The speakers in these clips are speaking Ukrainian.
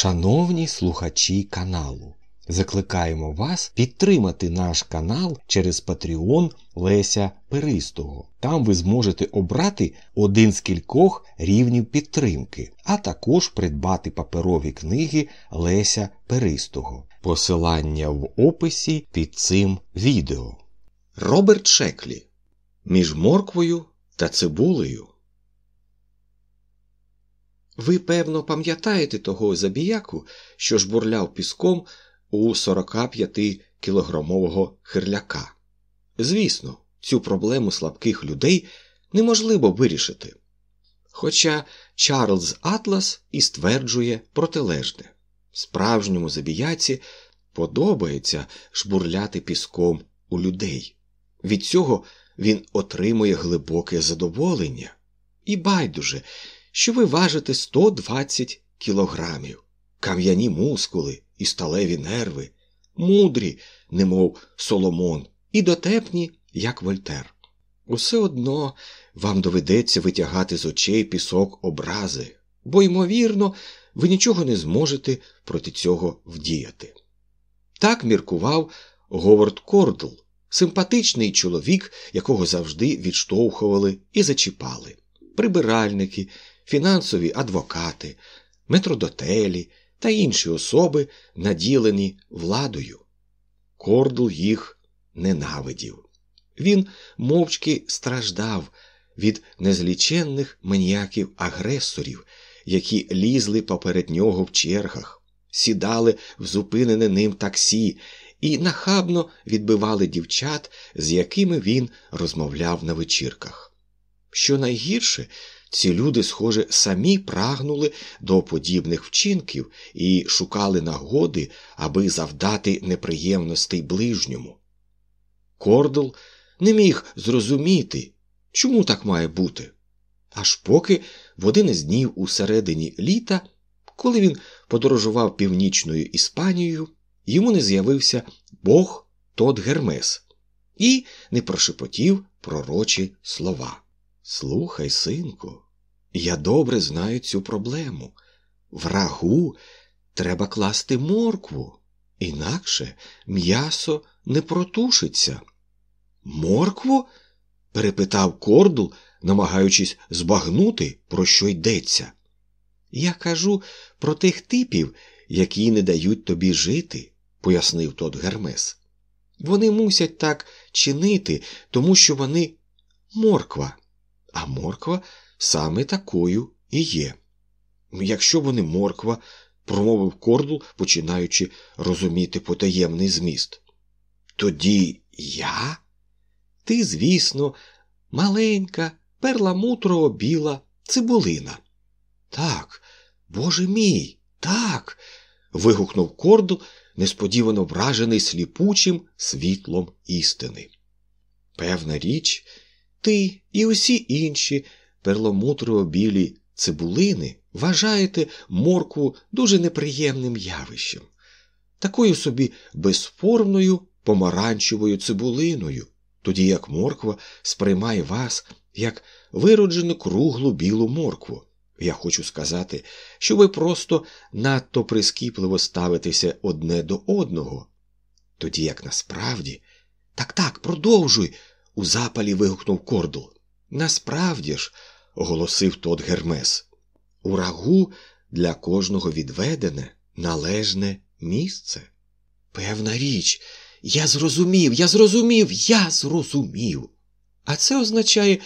Шановні слухачі каналу, закликаємо вас підтримати наш канал через Patreon Леся Перистого. Там ви зможете обрати один з кількох рівнів підтримки, а також придбати паперові книги Леся Перистого. Посилання в описі під цим відео. Роберт Шеклі між морквою та цибулею. Ви, певно, пам'ятаєте того забіяку, що жбурляв піском у 45-кілограмового хирляка. Звісно, цю проблему слабких людей неможливо вирішити. Хоча Чарльз Атлас і стверджує протилежне справжньому забіяці подобається жбурляти піском у людей. Від цього він отримує глибоке задоволення. І байдуже, що ви важите 120 кілограмів, кам'яні мускули і сталеві нерви, мудрі, немов Соломон, і дотепні, як Вольтер. Усе одно вам доведеться витягати з очей пісок образи, бо, ймовірно, ви нічого не зможете проти цього вдіяти. Так міркував Говард Кордл, симпатичний чоловік, якого завжди відштовхували і зачіпали, прибиральники, фінансові адвокати, метродотелі та інші особи, наділені владою. Кордл їх ненавидів. Він мовчки страждав від незліченних маніяків агресорів, які лізли поперед нього в чергах, сідали в зупинене ним таксі і нахабно відбивали дівчат, з якими він розмовляв на вечірках. Що найгірше, ці люди, схоже, самі прагнули до подібних вчинків і шукали нагоди, аби завдати неприємностей ближньому. Кордл не міг зрозуміти, чому так має бути. Аж поки в один із днів у середині літа, коли він подорожував північною Іспанією, йому не з'явився Бог Тот Гермес і не прошепотів пророчі слова. Слухай, синку, я добре знаю цю проблему. Врагу треба класти моркву, інакше м'ясо не протушиться. Моркву? перепитав Кордл, намагаючись збагнути, про що йдеться. Я кажу про тих типів, які не дають тобі жити, пояснив Тот Гермес. Вони мусять так чинити, тому що вони морква, а морква саме такою і є. Якщо вони морква, промовив Кордл, починаючи розуміти потаємний зміст. Тоді я? Ти, звісно, маленька, перламутрово біла цибулина. Так, боже мій, так. вигукнув Кордл, несподівано вражений сліпучим світлом істини. Певна річ, ти і усі інші перламутрово білі цибулини вважаєте моркву дуже неприємним явищем, такою собі безформною помаранчевою цибулиною, тоді як морква сприймає вас як вироджену круглу білу моркву. Я хочу сказати, що ви просто надто прискіпливо ставитеся одне до одного. Тоді як насправді, так так, продовжуй, у запалі вигукнув Кордл. Насправді ж, оголосив тот Гермес, у рагу для кожного відведене належне місце. Певна річ, я зрозумів, я зрозумів, я зрозумів. А це означає,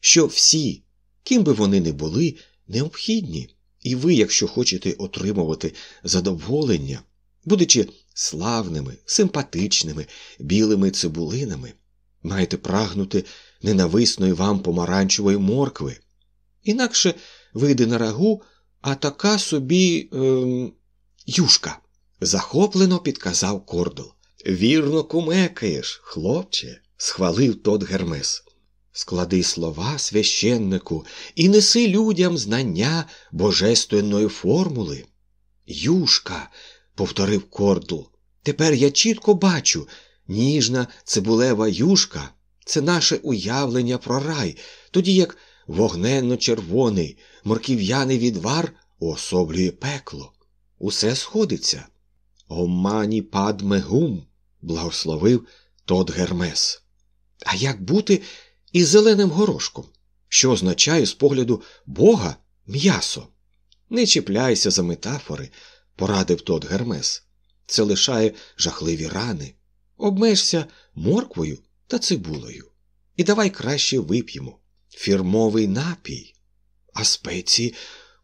що всі, ким би вони не були, необхідні, і ви, якщо хочете отримувати задоволення, будучи славними, симпатичними, білими цибулинами, маєте прагнути ненависної вам помаранчевої моркви. Інакше вийде не рагу, а така собі ем, юшка, захоплено підказав Кордл. Вірно, кумекаєш, хлопче, схвалив Тот Гермес. Склади слова священнику і неси людям знання божественної формули. Юшка, повторив Кордл, тепер я чітко бачу, ніжна цибулева юшка це наше уявлення про рай, тоді як вогненно червоний морків'яний відвар уособлює пекло. усе сходиться. Омані падме гум, благословив тот Гермес. А як бути із зеленим горошком, що означає з погляду Бога м'ясо? Не чіпляйся за метафори, порадив тот Гермес. Це лишає жахливі рани. Обмежся морквою та цибулею. І давай краще вип'ємо. Фірмовий напій. А спеції?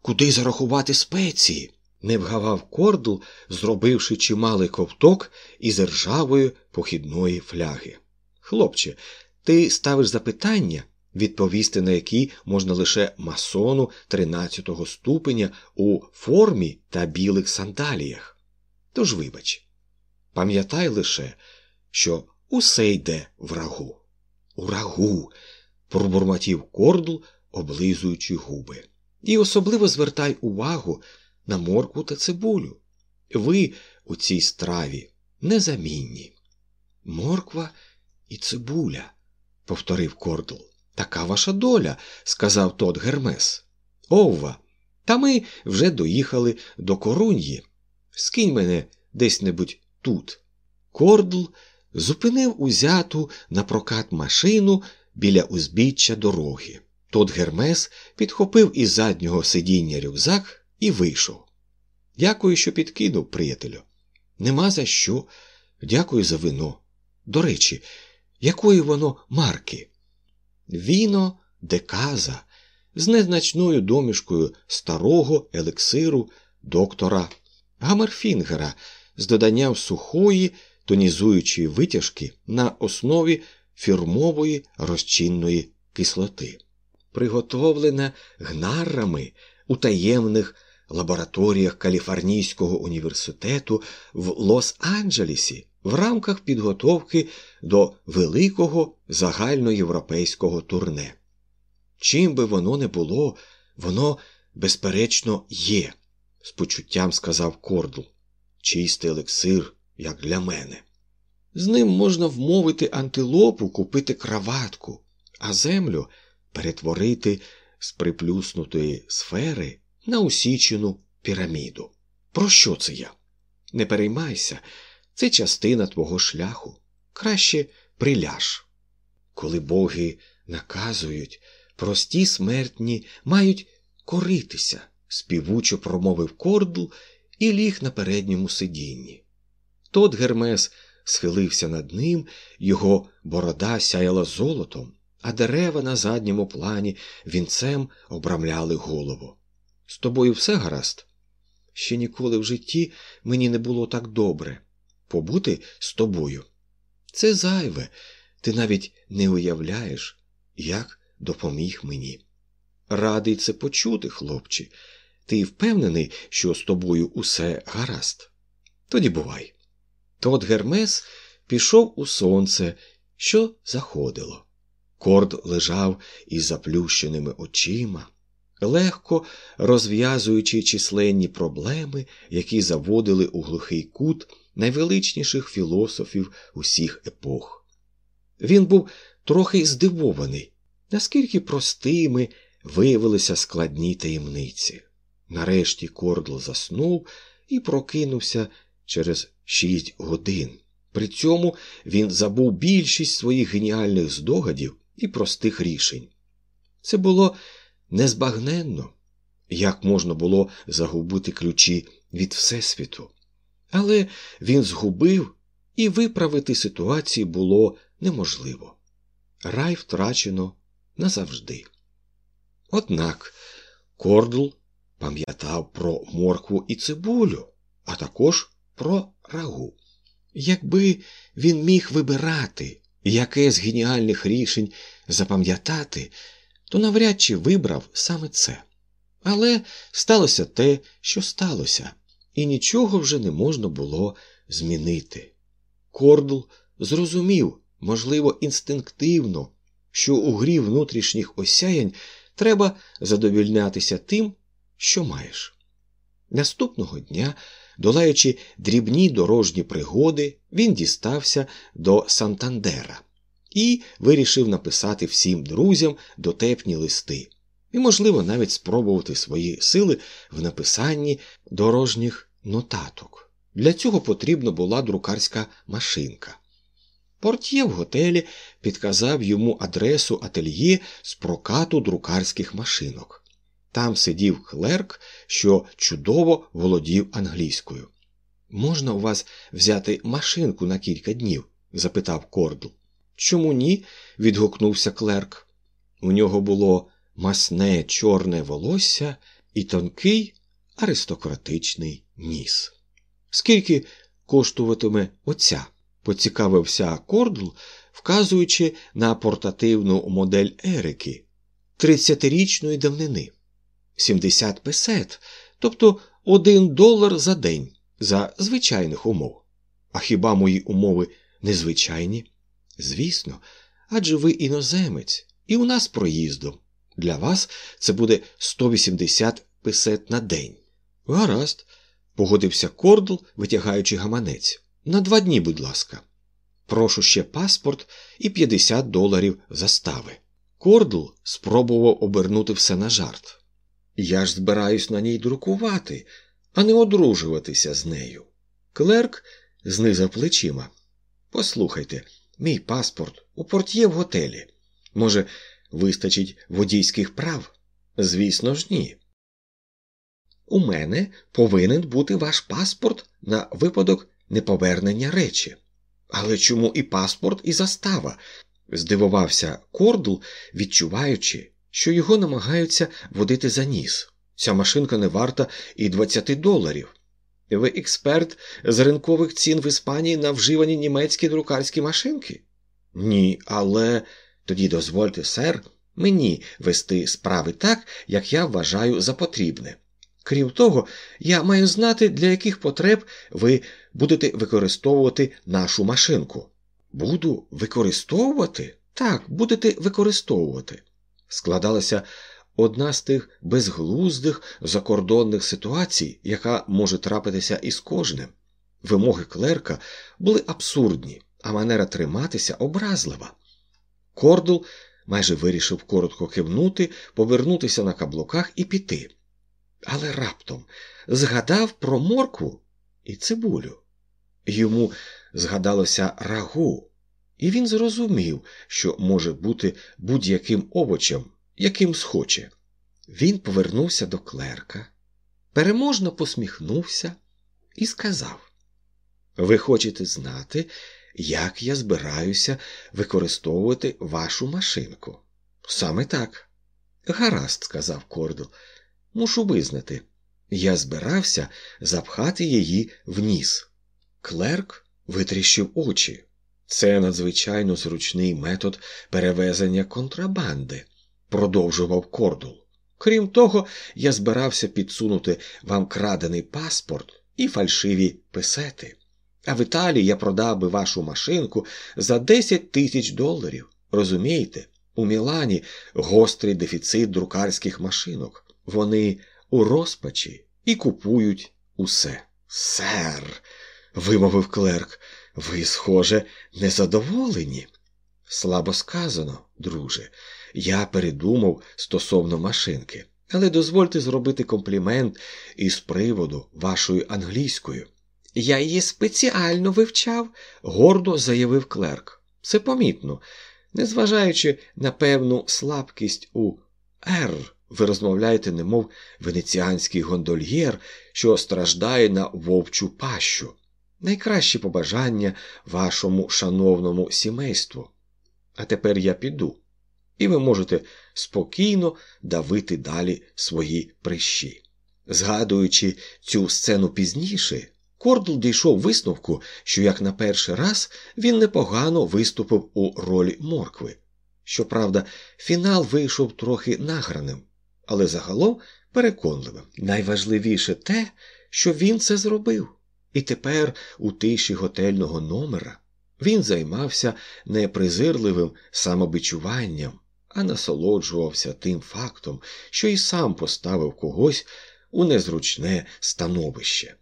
Куди зарахувати спеції? не вгавав кордл, зробивши чималий ковток із ржавої похідної фляги. Хлопче, ти ставиш запитання, відповісти на які можна лише масону 13-го ступеня у формі та білих сандаліях. Тож, вибач, пам'ятай лише, що усе йде врагу. Урагу. пробурмотів кордл, облизуючи губи. І особливо звертай увагу на моркву та цибулю. Ви у цій страві незамінні. Морква і цибуля, повторив кордл. Така ваша доля, сказав тот Гермес. Овва, та ми вже доїхали до коруньї. Скинь мене десь небудь тут. Кордл зупинив узяту на прокат машину біля узбіччя дороги. Тот Гермес підхопив із заднього сидіння рюкзак і вийшов. Дякую, що підкинув, приятелю. Нема за що. Дякую за вино. До речі, якої воно марки? Віно деказа з незначною домішкою старого елексиру доктора Гамерфінгера з доданням сухої тонізуючої витяжки на основі фірмової розчинної кислоти, приготовлена гнарами у таємних лабораторіях Каліфорнійського університету в Лос-Анджелесі в рамках підготовки до великого загальноєвропейського турне. Чим би воно не було, воно, безперечно, є, з почуттям сказав Кордл. Чистий елексир, як для мене. З ним можна вмовити антилопу купити краватку, а землю перетворити з приплюснутої сфери на усічену піраміду. Про що це я? Не переймайся, це частина твого шляху. Краще приляж. Коли боги наказують, прості смертні мають коритися, співучо промовив кордл і ліг на передньому сидінні. Тот Гермес схилився над ним, його борода сяяла золотом, а дерева на задньому плані вінцем обрамляли голову. З тобою все гаразд? Ще ніколи в житті мені не було так добре побути з тобою. Це зайве, ти навіть не уявляєш, як допоміг мені. Радий це почути, хлопче. Ти впевнений, що з тобою усе гаразд? Тоді бувай. Тот Гермес пішов у сонце, що заходило. Корд лежав із заплющеними очима, легко розв'язуючи численні проблеми, які заводили у глухий кут найвеличніших філософів усіх епох. Він був трохи здивований, наскільки простими виявилися складні таємниці. Нарешті Кордл заснув і прокинувся через шість годин. При цьому він забув більшість своїх геніальних здогадів і простих рішень. Це було незбагненно, як можна було загубити ключі від Всесвіту. Але він згубив і виправити ситуацію було неможливо. Рай втрачено назавжди. Однак Кордл пам'ятав про моркву і цибулю, а також про рагу. Якби він міг вибирати, яке з геніальних рішень запам'ятати, то навряд чи вибрав саме це. Але сталося те, що сталося, і нічого вже не можна було змінити. Кордл зрозумів, можливо, інстинктивно, що у грі внутрішніх осяянь треба задовільнятися тим, що маєш. Наступного дня, долаючи дрібні дорожні пригоди, він дістався до Сантандера і вирішив написати всім друзям дотепні листи, і, можливо, навіть спробувати свої сили в написанні дорожніх нотаток. Для цього потрібна була друкарська машинка. Портє в готелі підказав йому адресу ательє з прокату друкарських машинок. Там сидів клерк, що чудово володів англійською. Можна у вас взяти машинку на кілька днів? запитав Кордл. Чому ні? відгукнувся клерк. У нього було масне чорне волосся і тонкий аристократичний ніс. Скільки коштуватиме оця? поцікавився Кордл, вказуючи на портативну модель Ерики тридцятирічної давнини. 70 песет, тобто один долар за день за звичайних умов. А хіба мої умови незвичайні? Звісно, адже ви іноземець, і у нас проїздом. Для вас це буде 180 песет на день. Гаразд, погодився Кордл, витягаючи гаманець. На два дні, будь ласка. Прошу ще паспорт і 50 доларів застави. Кордл спробував обернути все на жарт. Я ж збираюсь на ній друкувати, а не одружуватися з нею. Клерк знизав плечима. Послухайте, мій паспорт у портє в готелі. Може, вистачить водійських прав? Звісно ж, ні. У мене повинен бути ваш паспорт на випадок неповернення речі. Але чому і паспорт, і застава? здивувався Кордл, відчуваючи, що його намагаються водити за ніс. Ця машинка не варта і 20 доларів. Ви експерт з ринкових цін в Іспанії на вживані німецькі друкарські машинки? Ні, але тоді дозвольте, сер, мені вести справи так, як я вважаю за потрібне. Крім того, я маю знати, для яких потреб ви будете використовувати нашу машинку. Буду використовувати? Так, будете використовувати. Складалася одна з тих безглуздих закордонних ситуацій, яка може трапитися із кожним. Вимоги клерка були абсурдні, а манера триматися образлива. Кордл майже вирішив коротко кивнути, повернутися на каблуках і піти. Але раптом згадав про моркву і цибулю. Йому згадалося рагу, і він зрозумів, що може бути будь-яким овочем, яким схоче. Він повернувся до клерка, переможно посміхнувся і сказав: Ви хочете знати, як я збираюся використовувати вашу машинку? Саме так. Гаразд, сказав Кордл, мушу визнати. Я збирався запхати її в ніс. Клерк витріщив очі. Це надзвичайно зручний метод перевезення контрабанди, продовжував Кордул. Крім того, я збирався підсунути вам крадений паспорт і фальшиві писети. А в Італії я продав би вашу машинку за 10 тисяч доларів. Розумієте, у Мілані гострий дефіцит друкарських машинок. Вони у розпачі і купують усе. Сер, вимовив клерк, ви, схоже, незадоволені. Слабо сказано, друже, я передумав стосовно машинки, але дозвольте зробити комплімент із приводу вашої англійської. Я її спеціально вивчав, гордо заявив клерк. Це помітно, незважаючи на певну слабкість у «р», ви розмовляєте, немов венеціанський гондольєр, що страждає на вовчу пащу. Найкращі побажання вашому шановному сімейству. А тепер я піду, і ви можете спокійно давити далі свої прищі. Згадуючи цю сцену пізніше, Кордл дійшов висновку, що як на перший раз він непогано виступив у ролі моркви. Щоправда, фінал вийшов трохи награним, але загалом переконливим. Найважливіше те, що він це зробив. І тепер, у тиші готельного номера, він займався не презирливим самобичуванням, а насолоджувався тим фактом, що і сам поставив когось у незручне становище.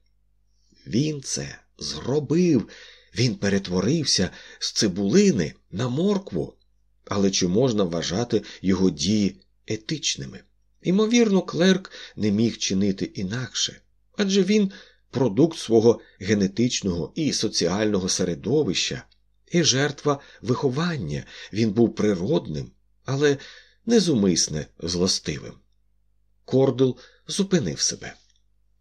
Він це зробив, він перетворився з цибулини на моркву, але чи можна вважати його дії етичними? Ймовірно, клерк не міг чинити інакше, адже він продукт свого генетичного і соціального середовища, і жертва виховання він був природним, але незумисне злостивим. Кордул зупинив себе.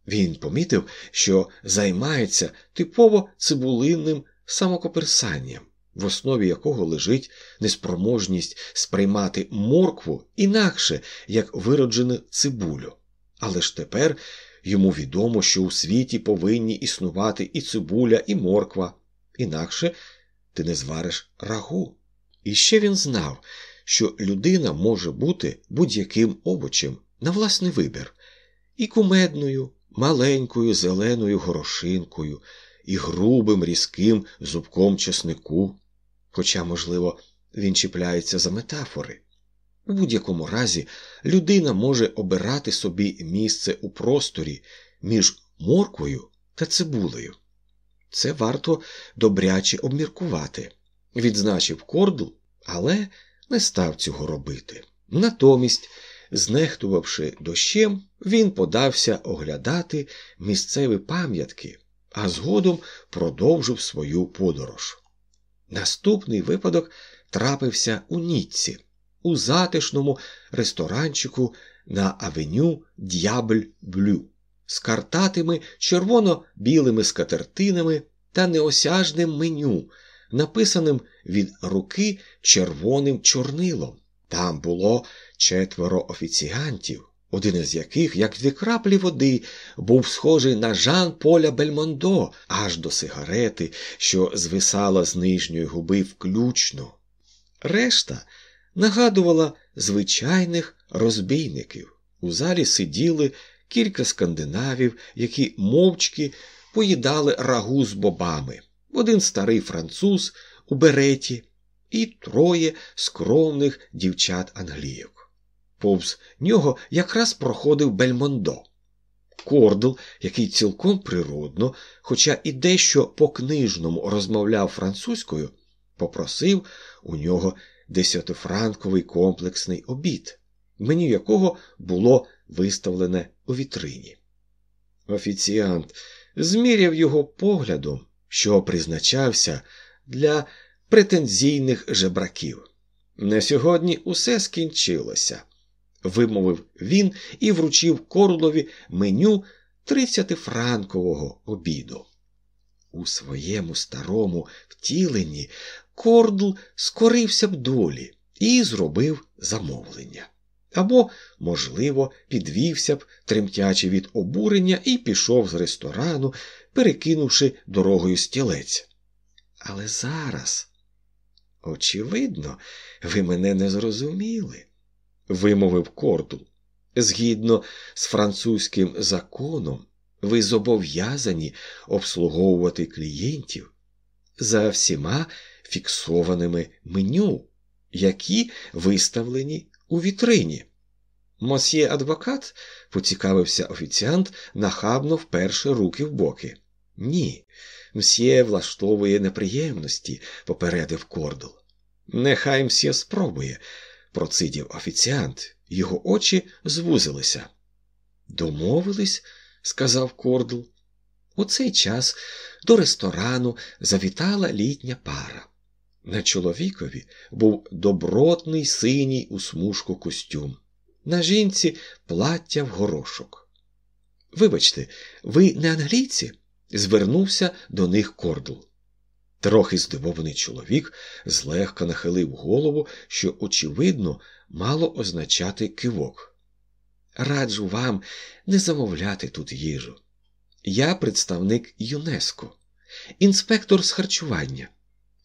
Він помітив, що займається типово цибулинним самокоперсанням, в основі якого лежить неспроможність сприймати моркву інакше, як вироджену цибулю. Але ж тепер йому відомо, що у світі повинні існувати і цибуля, і морква, інакше ти не звариш рагу. І ще він знав, що людина може бути будь-яким овочем на власний вибір, і кумедною, маленькою зеленою горошинкою, і грубим різким зубком чеснику, хоча, можливо, він чіпляється за метафори. У будь-якому разі людина може обирати собі місце у просторі між морквою та цибулею. Це варто добряче обміркувати, відзначив кордл, але не став цього робити. Натомість, знехтувавши дощем, він подався оглядати місцеві пам'ятки, а згодом продовжив свою подорож. Наступний випадок трапився у Ніцці, у затишному ресторанчику на авеню Д'ябль Блю з картатими червоно-білими скатертинами та неосяжним меню, написаним від руки червоним чорнилом. Там було четверо офіціантів, один із яких, як дві краплі води, був схожий на Жан Поля Бельмондо аж до сигарети, що звисала з нижньої губи включно. Решта нагадувала звичайних розбійників. У залі сиділи кілька скандинавів, які мовчки поїдали рагу з бобами, один старий француз у береті і троє скромних дівчат англійок. Повз нього якраз проходив Бельмондо. Кордл, який цілком природно, хоча і дещо по книжному розмовляв французькою, попросив у нього десятифранковий комплексний обід, меню якого було виставлене у вітрині. Офіціант зміряв його поглядом, що призначався для претензійних жебраків. На сьогодні усе скінчилося, вимовив він і вручив Корлові меню тридцятифранкового обіду. У своєму старому втіленні Кордл скорився б долі і зробив замовлення. Або, можливо, підвівся б, тремтячи від обурення, і пішов з ресторану, перекинувши дорогою стілець. Але зараз, очевидно, ви мене не зрозуміли, вимовив Кордл. Згідно з французьким законом, ви зобов'язані обслуговувати клієнтів за всіма фіксованими меню, які виставлені у вітрині. Мосьє адвокат, поцікавився офіціант, нахабно вперше руки в боки. Ні, мсьє влаштовує неприємності, попередив Кордл. Нехай мсьє спробує, процидів офіціант, його очі звузилися. Домовились, сказав Кордл. У цей час до ресторану завітала літня пара. На чоловікові був добротний синій у смужку костюм, на жінці плаття в горошок. Вибачте, ви не англійці? звернувся до них кордл. Трохи здивований чоловік злегка нахилив голову, що, очевидно, мало означати кивок. Раджу вам не замовляти тут їжу. Я представник ЮНЕСКО, інспектор з харчування.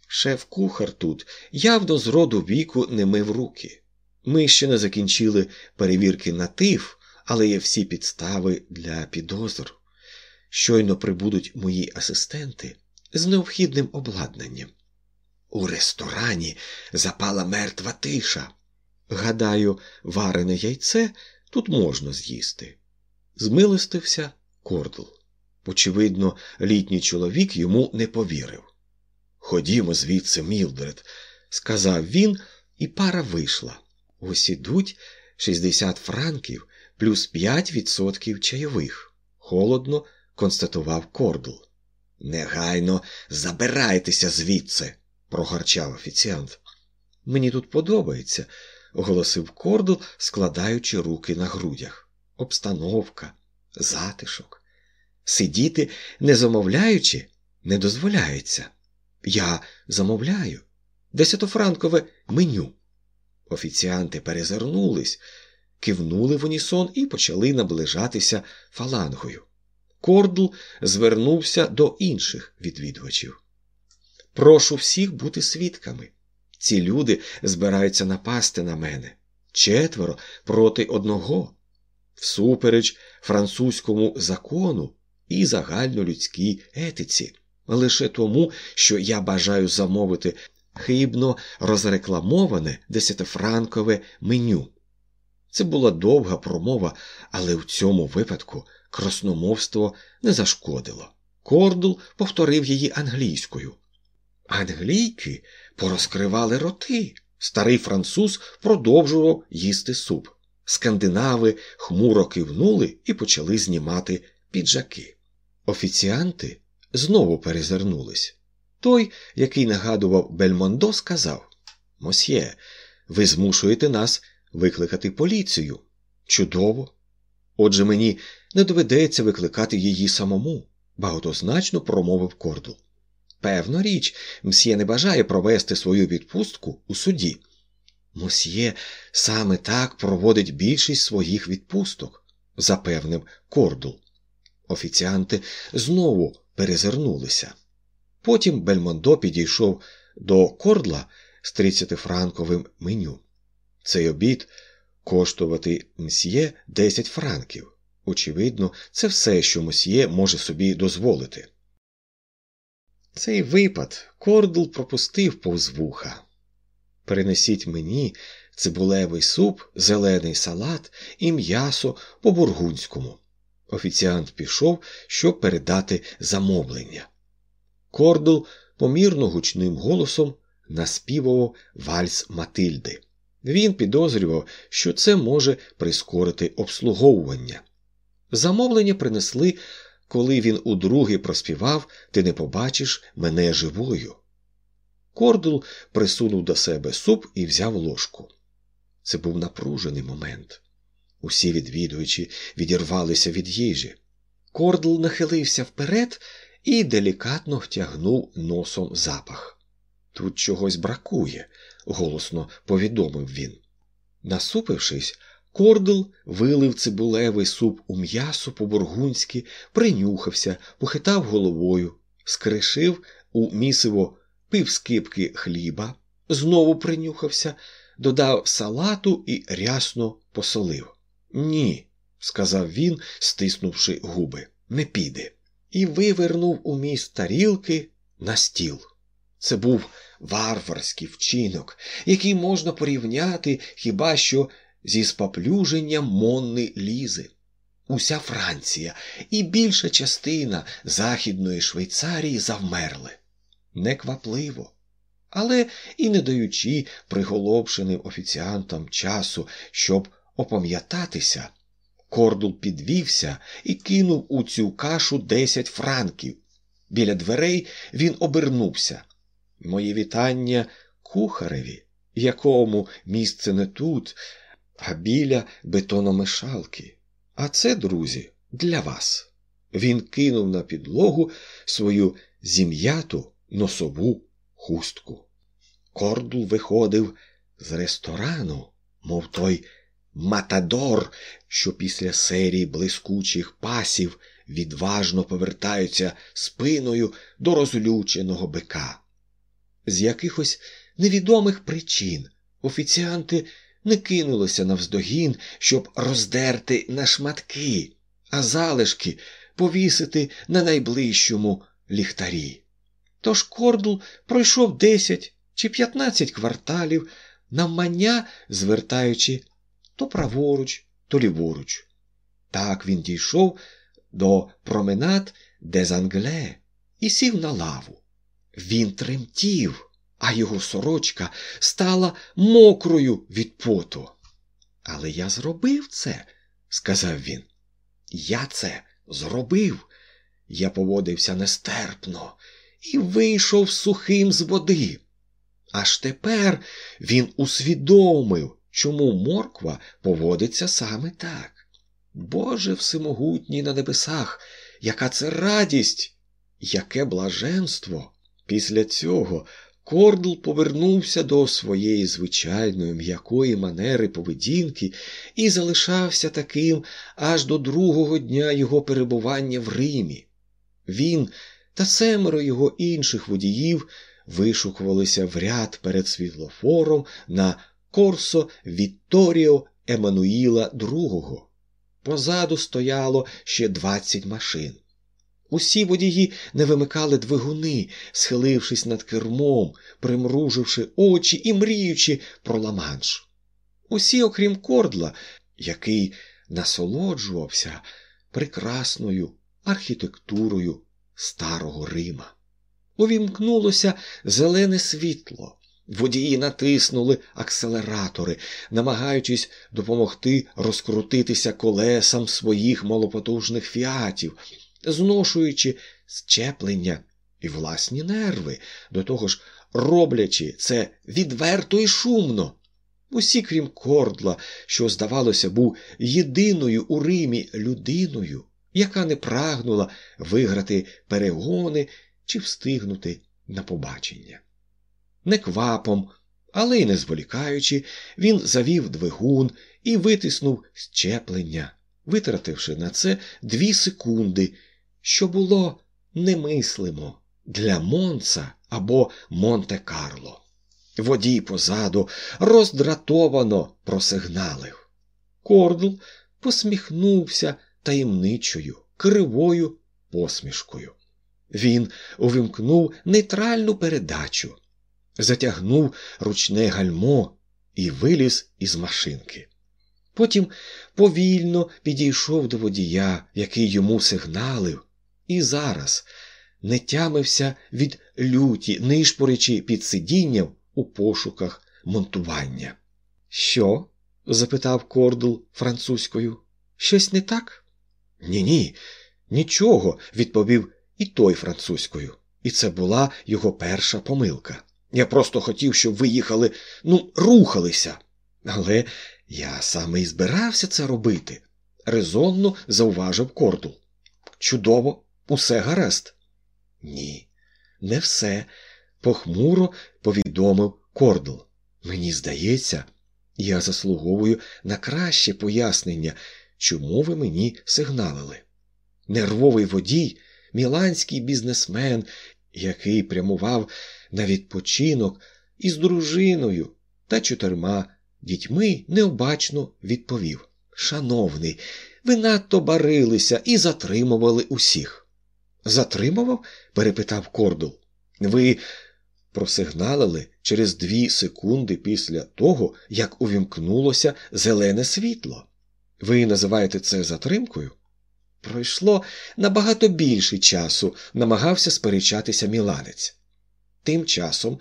Шеф-кухар тут явно з роду віку не мив руки. Ми ще не закінчили перевірки на тиф, але є всі підстави для підозр. Щойно прибудуть мої асистенти з необхідним обладнанням. У ресторані запала мертва тиша. Гадаю, варене яйце тут можна з'їсти. Змилостився Кордл. Очевидно, літній чоловік йому не повірив. Ходімо звідси, Мілдред, сказав він, і пара вийшла. Ось ідуть 60 франків плюс 5% чайових, холодно констатував Кордл. Негайно забирайтеся звідси, прогарчав офіціант. Мені тут подобається, оголосив Кордл, складаючи руки на грудях. Обстановка, затишок. Сидіти, не замовляючи, не дозволяється. Я замовляю десятофранкове меню. Офіціанти перезирнулись, кивнули в унісон і почали наближатися фалангою. Кордл звернувся до інших відвідувачів. Прошу всіх бути свідками. Ці люди збираються напасти на мене четверо проти одного, всупереч французькому закону і загальнолюдській етиці, лише тому, що я бажаю замовити хибно розрекламоване десятифранкове меню. Це була довга промова, але в цьому випадку красномовство не зашкодило. Кордул повторив її англійською. Англійки порозкривали роти. Старий француз продовжував їсти суп. Скандинави хмуро кивнули і почали знімати піджаки. Офіціанти знову перезирнулись. Той, який нагадував Бельмондо, сказав Мосьє, ви змушуєте нас викликати поліцію. Чудово. Отже, мені не доведеться викликати її самому, багатозначно промовив Кордл. Певно річ, мсьє не бажає провести свою відпустку у суді. Мосьє саме так проводить більшість своїх відпусток, запевнив Кордл. Офіціанти знову перезирнулися. Потім Бельмондо підійшов до Кордла з 30-франковим меню. Цей обід коштуватиме мсьє 10 франків. Очевидно, це все, що мсьє може собі дозволити. Цей випад кордл пропустив повз вуха. Принесіть мені цибулевий суп, зелений салат і м'ясо по бургунському. Офіціант пішов, щоб передати замовлення. Кордл помірно гучним голосом наспівував вальс Матильди. Він підозрював, що це може прискорити обслуговування. Замовлення принесли, коли він удруге проспівав Ти не побачиш мене живою. Кордул присунув до себе суп і взяв ложку. Це був напружений момент. Усі відвідувачі відірвалися від їжі. Кордл нахилився вперед і делікатно втягнув носом запах. Тут чогось бракує, голосно повідомив він. Насупившись, кордл вилив цибулевий суп у м'ясо по-бургунськи, принюхався, похитав головою, скришив у місиво півскипки хліба, знову принюхався, додав салату і рясно посолив. Ні, сказав він, стиснувши губи, не піде. І вивернув у міст тарілки на стіл. Це був варварський вчинок, який можна порівняти хіба що зі споплюженням Монни Лізи. Уся Франція і більша частина Західної Швейцарії завмерли неквапливо, але і не даючи приголомшеним офіціантам часу, щоб опам'ятатися, Кордул підвівся і кинув у цю кашу десять франків. Біля дверей він обернувся. Моє вітання кухареві, якому місце не тут, а біля бетономешалки. А це, друзі, для вас. Він кинув на підлогу свою зім'яту носову хустку. Кордул виходив з ресторану, мов той матадор, що після серії блискучих пасів відважно повертаються спиною до розлюченого бика. З якихось невідомих причин офіціанти не кинулися навздогін, щоб роздерти на шматки, а залишки повісити на найближчому ліхтарі. Тож Кордл пройшов десять чи п'ятнадцять кварталів, навмання звертаючи то праворуч, то ліворуч. Так він дійшов до променад Дезангле і сів на лаву. Він тремтів, а його сорочка стала мокрою від поту. Але я зробив це, сказав він. Я це зробив. Я поводився нестерпно і вийшов сухим з води. Аж тепер він усвідомив, чому морква поводиться саме так. Боже всемогутній на небесах, яка це радість, яке блаженство! Після цього Кордл повернувся до своєї звичайної м'якої манери поведінки і залишався таким аж до другого дня його перебування в Римі. Він та семеро його інших водіїв вишукувалися в ряд перед світлофором на Корсо Вітторіо Еммануїла II. Позаду стояло ще двадцять машин. Усі водії не вимикали двигуни, схилившись над кермом, примруживши очі і мріючи про ламанш. Усі, окрім кордла, який насолоджувався прекрасною архітектурою старого Рима. Увімкнулося зелене світло. Водії натиснули акселератори, намагаючись допомогти розкрутитися колесам своїх малопотужних фіатів, зношуючи щеплення і власні нерви, до того ж роблячи це відверто і шумно. Усі, крім кордла, що, здавалося, був єдиною у Римі людиною, яка не прагнула виграти перегони чи встигнути на побачення. Неквапом, але й не зволікаючи, він завів двигун і витиснув щеплення, витративши на це дві секунди, що було немислимо для Монца або Монте-Карло. Водій позаду роздратовано просигналив. Кордл посміхнувся таємничою, кривою посмішкою. Він увімкнув нейтральну передачу, затягнув ручне гальмо і виліз із машинки. Потім повільно підійшов до водія, який йому сигналив, і зараз не тямився від люті, нишпорячи під сидінням у пошуках монтування. Що? запитав Кордл французькою. Щось не так? Ні, ні, нічого, відповів і той французькою. І це була його перша помилка. Я просто хотів, щоб ви їхали, ну, рухалися. Але я саме і збирався це робити, резонно зауважив Кордл. Чудово, усе гаразд. Ні, не все, похмуро повідомив Кордл. Мені здається, я заслуговую на краще пояснення, чому ви мені сигналили. Нервовий водій, міланський бізнесмен, який прямував на відпочинок із дружиною та чотирма дітьми, необачно відповів Шановний, ви надто барилися і затримували усіх. Затримував? перепитав Кордул. Ви просигналили через дві секунди після того, як увімкнулося зелене світло. Ви називаєте це затримкою? Пройшло набагато більше часу, намагався сперечатися міланець. Тим часом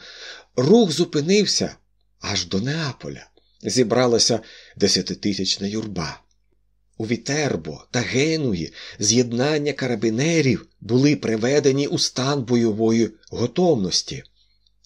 рух зупинився аж до Неаполя. Зібралася десятитисячна юрба. У Вітербо та Генуї з'єднання карабінерів були приведені у стан бойової готовності.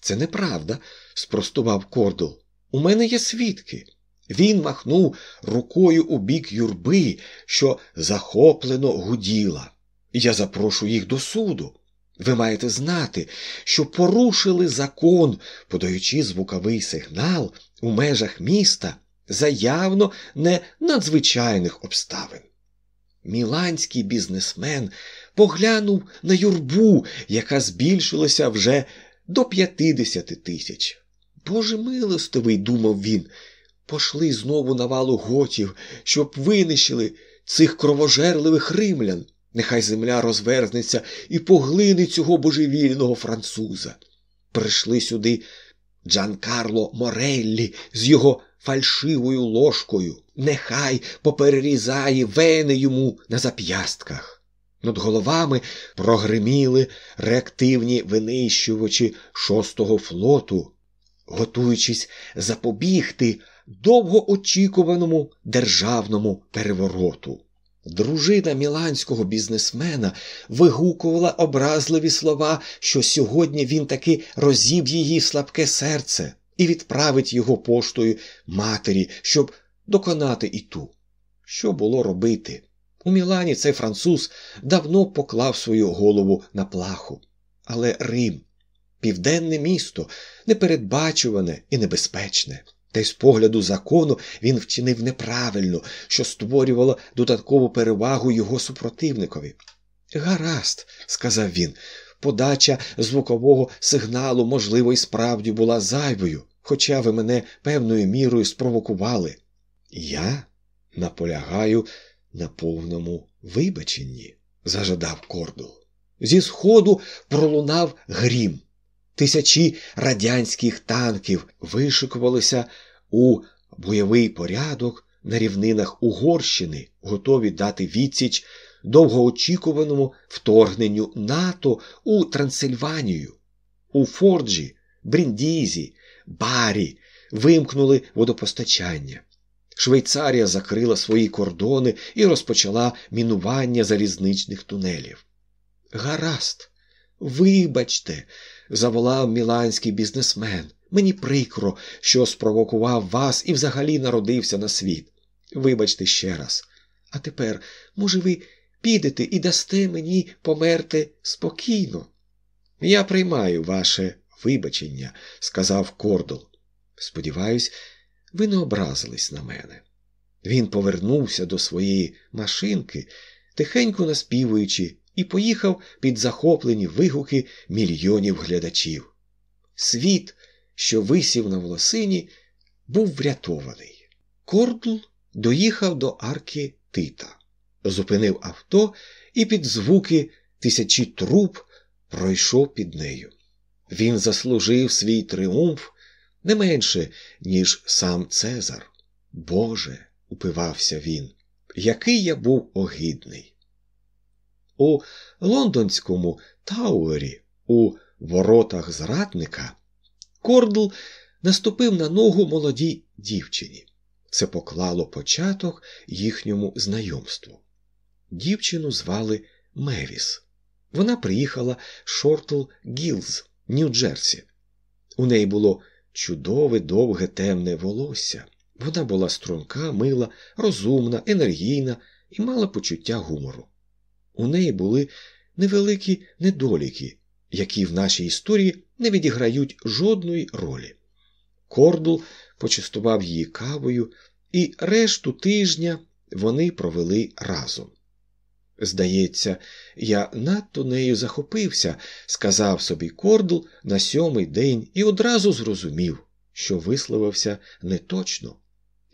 Це неправда, спростував Кордул. У мене є свідки. Він махнув рукою у бік юрби, що захоплено гуділа. Я запрошу їх до суду. Ви маєте знати, що порушили закон, подаючи звуковий сигнал у межах міста за явно не надзвичайних обставин. Міланський бізнесмен поглянув на юрбу, яка збільшилася вже до п'ятдесяти тисяч. Боже милостивий, думав він, пошли знову навалу готів, щоб винищили цих кровожерливих римлян. Нехай земля розверзнеться і поглине цього божевільного француза. Прийшли сюди Джан Карло Мореллі з його фальшивою ложкою, нехай поперерізає вени йому на зап'ястках. Над головами прогриміли реактивні винищувачі шостого флоту, готуючись запобігти довгоочікуваному державному перевороту. Дружина міланського бізнесмена вигукувала образливі слова, що сьогодні він таки розіб її слабке серце і відправить його поштою матері, щоб доконати і ту. Що було робити? У Мілані цей француз давно поклав свою голову на плаху. Але Рим, південне місто, непередбачуване і небезпечне. Та й з погляду закону він вчинив неправильно, що створювало додаткову перевагу його супротивникові. Гаразд, сказав він, подача звукового сигналу, можливо, і справді була зайвою, хоча ви мене певною мірою спровокували. Я наполягаю на повному вибаченні, зажадав Кордл. Зі сходу пролунав грім. Тисячі радянських танків вишикувалися у бойовий порядок на рівнинах Угорщини, готові дати відсіч довгоочікуваному вторгненню НАТО у Трансильванію. У Форджі, Бріндізі, Барі вимкнули водопостачання. Швейцарія закрила свої кордони і розпочала мінування залізничних тунелів. Гаразд, вибачте, заволав міланський бізнесмен. Мені прикро, що спровокував вас і взагалі народився на світ. Вибачте ще раз. А тепер, може, ви підете і дасте мені померти спокійно? Я приймаю ваше вибачення, сказав Кордол. Сподіваюсь, ви не образились на мене. Він повернувся до своєї машинки, тихенько наспівуючи, і поїхав під захоплені вигуки мільйонів глядачів. Світ, що висів на волосині, був врятований. Кордл доїхав до арки Тита, зупинив авто і під звуки тисячі труб пройшов під нею. Він заслужив свій тріумф не менше, ніж сам Цезар. Боже, упивався він, який я був огидний. У лондонському Тауері, у воротах зрадника, Кордл наступив на ногу молодій дівчині. Це поклало початок їхньому знайомству. Дівчину звали Мевіс. Вона приїхала з Шортл Гілз, Нью-Джерсі. У неї було чудове, довге темне волосся. Вона була струнка, мила, розумна, енергійна і мала почуття гумору. У неї були невеликі недоліки, які в нашій історії не відіграють жодної ролі. Кордул почастував її кавою, і решту тижня вони провели разом. Здається, я надто нею захопився, сказав собі Кордул на сьомий день і одразу зрозумів, що висловився неточно.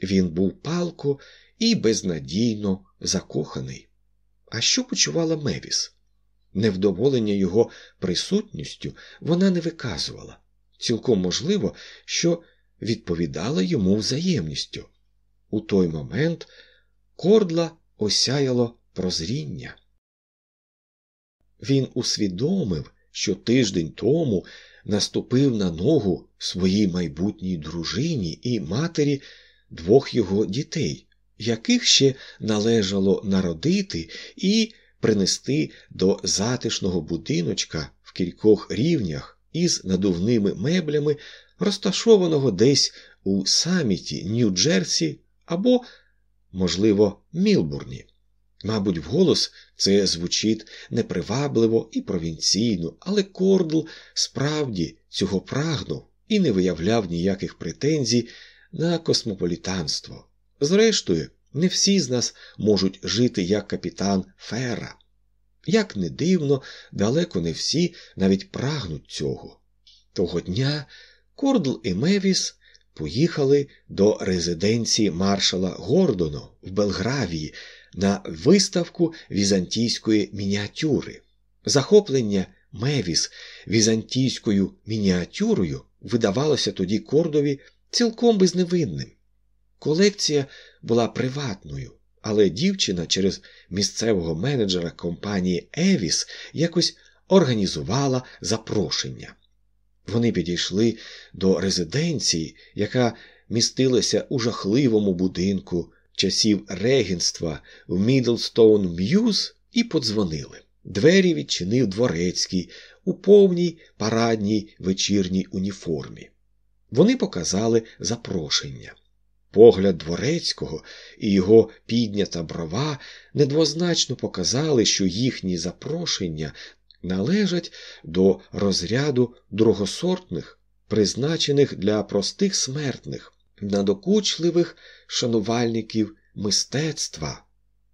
Він був палко і безнадійно закоханий. А що почувала Мевіс? Невдоволення його присутністю вона не виказувала. Цілком можливо, що відповідала йому взаємністю. У той момент кордла осяяло прозріння. Він усвідомив, що тиждень тому наступив на ногу своїй майбутній дружині і матері двох його дітей, яких ще належало народити і принести до затишного будиночка в кількох рівнях із надувними меблями, розташованого десь у саміті Нью-Джерсі або, можливо, Мілбурні. Мабуть, вголос це звучить непривабливо і провінційно, але Кордл справді цього прагнув і не виявляв ніяких претензій на космополітанство. Зрештою, не всі з нас можуть жити як капітан Фера. Як не дивно, далеко не всі навіть прагнуть цього. Того дня Кордл і Мевіс поїхали до резиденції маршала Гордона в Белгравії на виставку візантійської мініатюри. Захоплення Мевіс візантійською мініатюрою видавалося тоді Кордові цілком безневинним. Колекція була приватною, але дівчина через місцевого менеджера компанії Евіс якось організувала запрошення. Вони підійшли до резиденції, яка містилася у жахливому будинку часів регентства в Мідлстоун М'юз і подзвонили. Двері відчинив дворецький у повній парадній вечірній уніформі. Вони показали запрошення. Погляд дворецького і його піднята брова недвозначно показали, що їхні запрошення належать до розряду другосортних, призначених для простих смертних, надокучливих шанувальників мистецтва,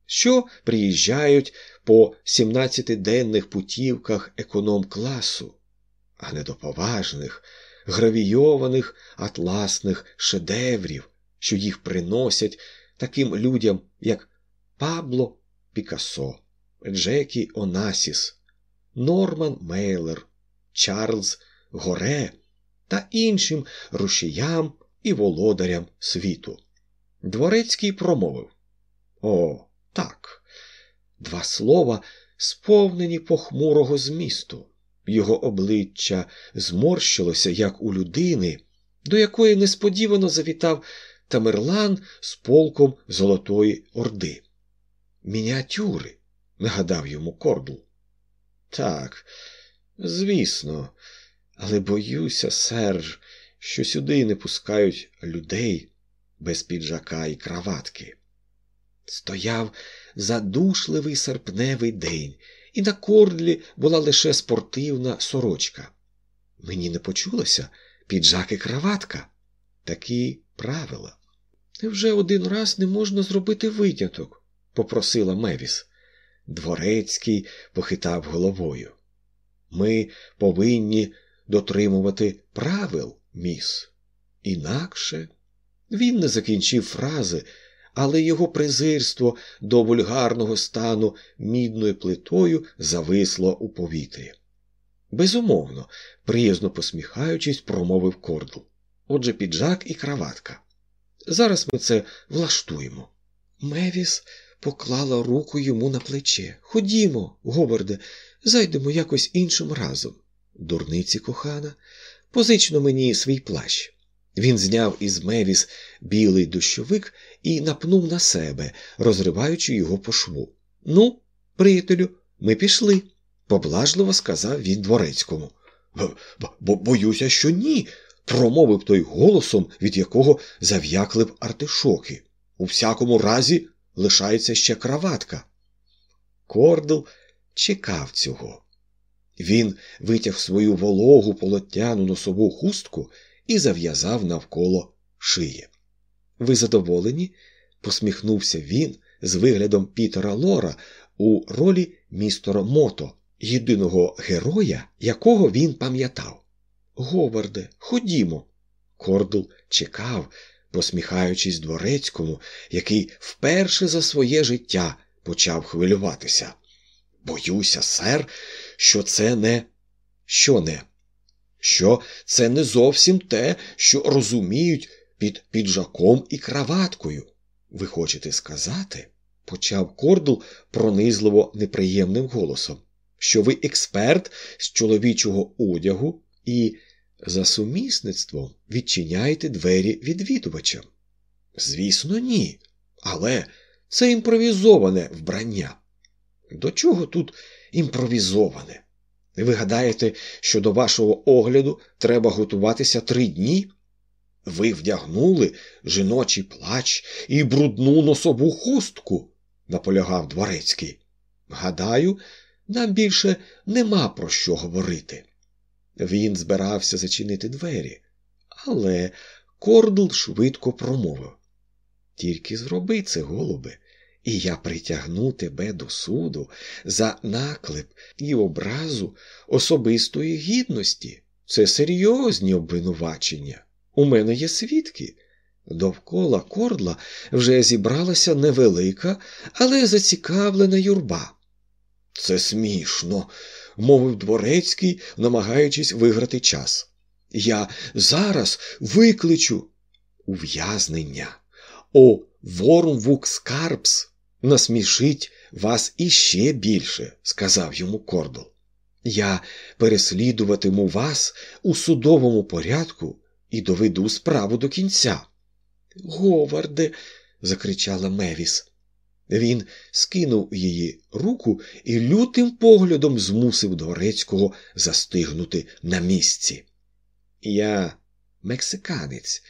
що приїжджають по 17-денних путівках економ класу, а не до поважних, гравійованих атласних шедеврів, що їх приносять таким людям, як Пабло Пікассо, Джекі Онасіс, Норман Мейлер, Чарльз Горе та іншим рушіям і володарям світу. Дворецький промовив О, так. Два слова, сповнені похмурого змісту. Його обличчя зморщилося, як у людини, до якої несподівано завітав Тамерлан з полком Золотої Орди. Мініатюри, нагадав йому Кордл. Так, звісно, але боюся, Серж, що сюди не пускають людей без піджака і краватки. Стояв задушливий серпневий день, і на кордлі була лише спортивна сорочка. Мені не почулося піджак і краватка. Такі правила. Невже один раз не можна зробити виняток? попросила Мевіс. Дворецький похитав головою. Ми повинні дотримувати правил, міс. Інакше він не закінчив фрази, але його презирство до вульгарного стану мідною плитою зависло у повітрі. Безумовно, приязно посміхаючись, промовив Кордл. Отже, піджак і краватка. Зараз ми це влаштуємо. Мевіс поклала руку йому на плече. Ходімо, Говарде, зайдемо якось іншим разом. Дурниці кохана, позично мені свій плащ. Він зняв із Мевіс білий дощовик і напнув на себе, розриваючи його по шву. Ну, приятелю, ми пішли, поблажливо сказав він дворецькому. Бо боюся, що ні, промовив той голосом, від якого зав'якли б артишоки. У всякому разі лишається ще краватка. Кордл чекав цього. Він витяг свою вологу полотняну носову хустку і зав'язав навколо шиї. Ви задоволені? посміхнувся він з виглядом Пітера Лора у ролі містера Мото, єдиного героя, якого він пам'ятав. Говарде, ходімо. Кордл чекав, посміхаючись дворецькому, який вперше за своє життя почав хвилюватися. Боюся, сер, що це не. Що не? Що це не зовсім те, що розуміють під піджаком і краваткою. Ви хочете сказати? почав Кордл пронизливо неприємним голосом, що ви експерт з чоловічого одягу і за сумісництвом відчиняєте двері відвідувачам? Звісно, ні. Але це імпровізоване вбрання. До чого тут імпровізоване? Ви гадаєте, що до вашого огляду треба готуватися три дні? Ви вдягнули жіночий плач і брудну носову хустку, наполягав дворецький. Гадаю, нам більше нема про що говорити. Він збирався зачинити двері, але Кордл швидко промовив. Тільки зроби це, голубе, і я притягну тебе до суду за наклеп і образу особистої гідності. Це серйозні обвинувачення. У мене є свідки. Довкола кордла вже зібралася невелика, але зацікавлена юрба. Це смішно, мовив дворецький, намагаючись виграти час. Я зараз викличу ув'язнення. О, Вормвук насмішить вас іще більше, сказав йому Кордл. Я переслідуватиму вас у судовому порядку і доведу справу до кінця. Говарде, закричала Мевіс. Він скинув її руку і лютим поглядом змусив дворецького застигнути на місці. Я мексиканець,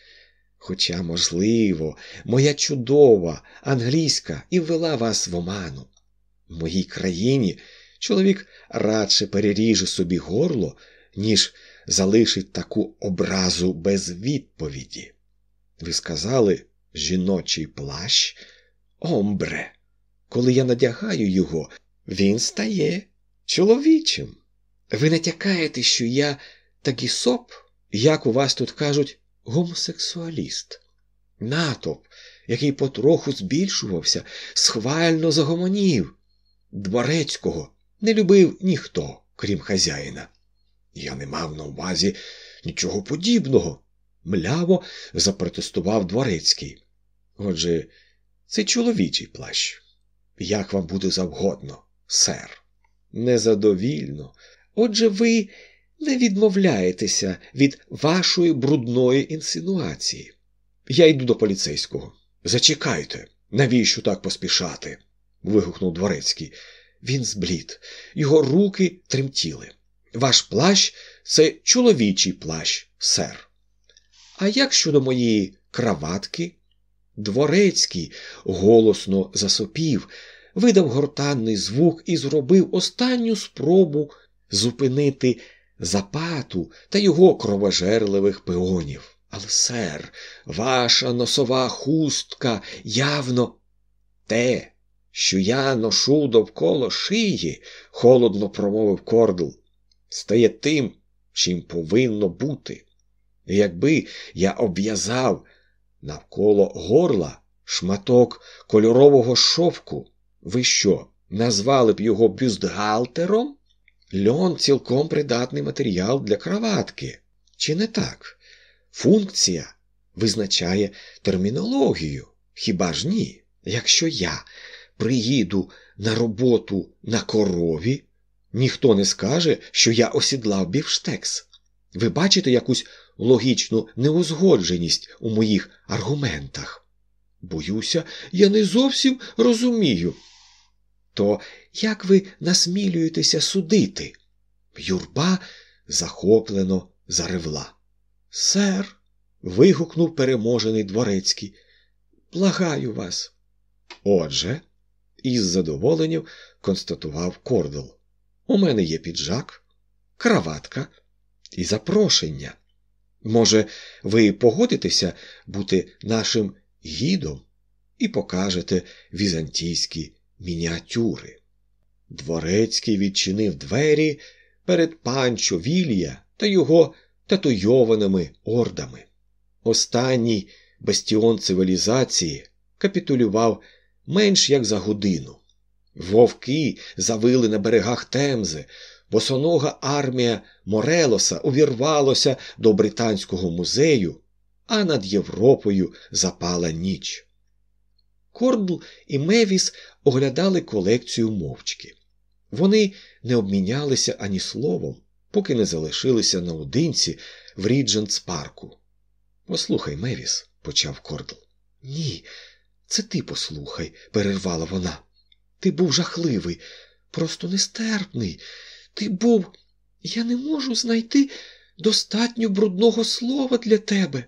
хоча, можливо, моя чудова англійська і ввела вас в оману. В моїй країні чоловік радше переріже собі горло, ніж залишить таку образу без відповіді. Ви сказали жіночий плащ, омбре. Коли я надягаю його, він стає чоловічим. Ви натякаєте, що я тагісоп, як у вас тут кажуть, гомосексуаліст. Натовп, який потроху збільшувався, схвально загомонів. Дворецького не любив ніхто, крім хазяїна. Я не мав на увазі нічого подібного, мляво запротестував дворецький. Отже, це чоловічий плащ. Як вам буде завгодно, сер. Незадовільно. Отже, ви не відмовляєтеся від вашої брудної інсинуації. Я йду до поліцейського. Зачекайте, навіщо так поспішати? вигукнув дворецький. Він зблід, його руки тремтіли. Ваш плащ це чоловічий плащ, сер. А як щодо моєї краватки? Дворецький голосно засопів, видав гортанний звук і зробив останню спробу зупинити запату та його кровожерливих пеонів. Але, сер, ваша носова хустка явно те, що я ношу довкола шиї, холодно промовив Кордл, стає тим, чим повинно бути. Якби я обв'язав навколо горла шматок кольорового шовку, ви що, назвали б його бюстгальтером? Льон цілком придатний матеріал для краватки. Чи не так? Функція визначає термінологію. Хіба ж ні? Якщо я приїду на роботу на корові, ніхто не скаже, що я осідлав бівштекс. Ви бачите якусь логічну неузгодженість у моїх аргументах? Боюся, я не зовсім розумію. То як ви насмілюєтеся судити? Юрба захоплено заревла. Сер. вигукнув переможений дворецький. Благаю вас. Отже, із задоволенням констатував Кордл. У мене є піджак, краватка і запрошення. Може, ви погодитеся бути нашим гідом і покажете візантійські мініатюри. Дворецький відчинив двері перед панчо Вілія та його татуйованими ордами. Останній бастіон цивілізації капітулював менш як за годину. Вовки завили на берегах Темзи, босонога армія Морелоса увірвалася до Британського музею, а над Європою запала ніч. Кордл і Мевіс оглядали колекцію мовчки. Вони не обмінялися ані словом, поки не залишилися наодинці в Ріджентс парку. Послухай, Мевіс, почав Кордл. Ні, це ти послухай, перервала вона. Ти був жахливий, просто нестерпний. Ти був. Я не можу знайти достатньо брудного слова для тебе.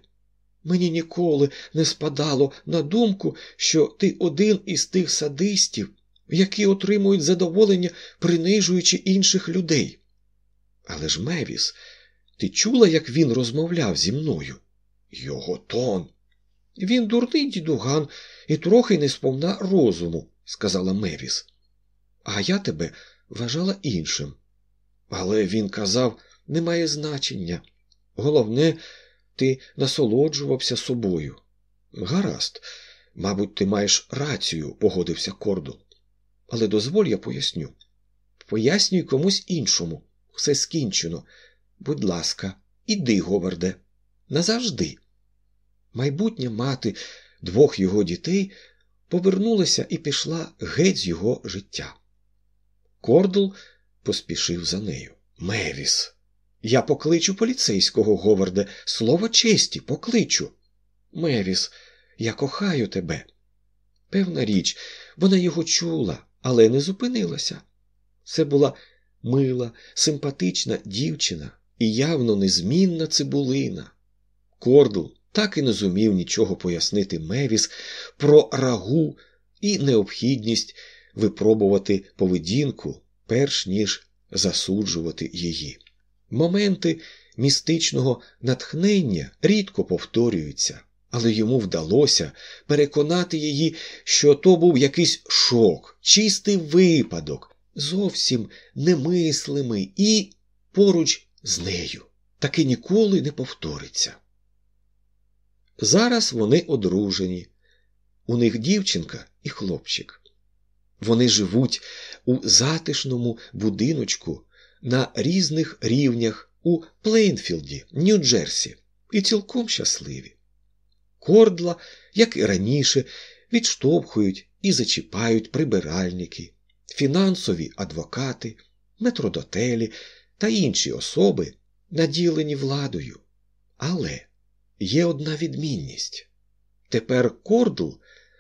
Мені ніколи не спадало на думку, що ти один із тих садистів, які отримують задоволення, принижуючи інших людей. Але ж, Мевіс, ти чула, як він розмовляв зі мною? Його тон. Він дурний дідуган і трохи не сповна розуму, сказала Мевіс. А я тебе вважала іншим. Але він казав, немає значення. Головне, ти насолоджувався собою. Гаразд, мабуть, ти маєш рацію, погодився Кордул. Але дозволь я поясню. Пояснюй комусь іншому. Все скінчено. Будь ласка, іди, Говарде, назавжди. Майбутня мати двох його дітей повернулася і пішла геть з його життя. Кордл поспішив за нею. Мевіс, я покличу поліцейського, Говарде, слово честі, покличу. Мевіс, я кохаю тебе. Певна річ, вона його чула, але не зупинилася. Це була мила, симпатична дівчина і явно незмінна цибулина. Кордл так і не зумів нічого пояснити Мевіс про рагу і необхідність випробувати поведінку, перш ніж засуджувати її. Моменти містичного натхнення рідко повторюються, але йому вдалося переконати її, що то був якийсь шок, чистий випадок, зовсім немислимий і поруч з нею таки ніколи не повториться. Зараз вони одружені, у них дівчинка і хлопчик. Вони живуть у затишному будиночку на різних рівнях у Плейнфілді, Нью-Джерсі, і цілком щасливі. Кордла, як і раніше, відштовхують і зачіпають прибиральники, фінансові адвокати, метродотелі та інші особи, наділені владою. Але є одна відмінність. Тепер Кордл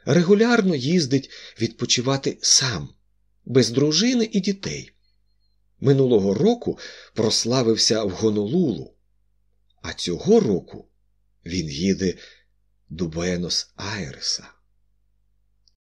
регулярно їздить відпочивати сам, без дружини і дітей. Минулого року прославився в Гонолулу, а цього року він їде до Буенос Айреса.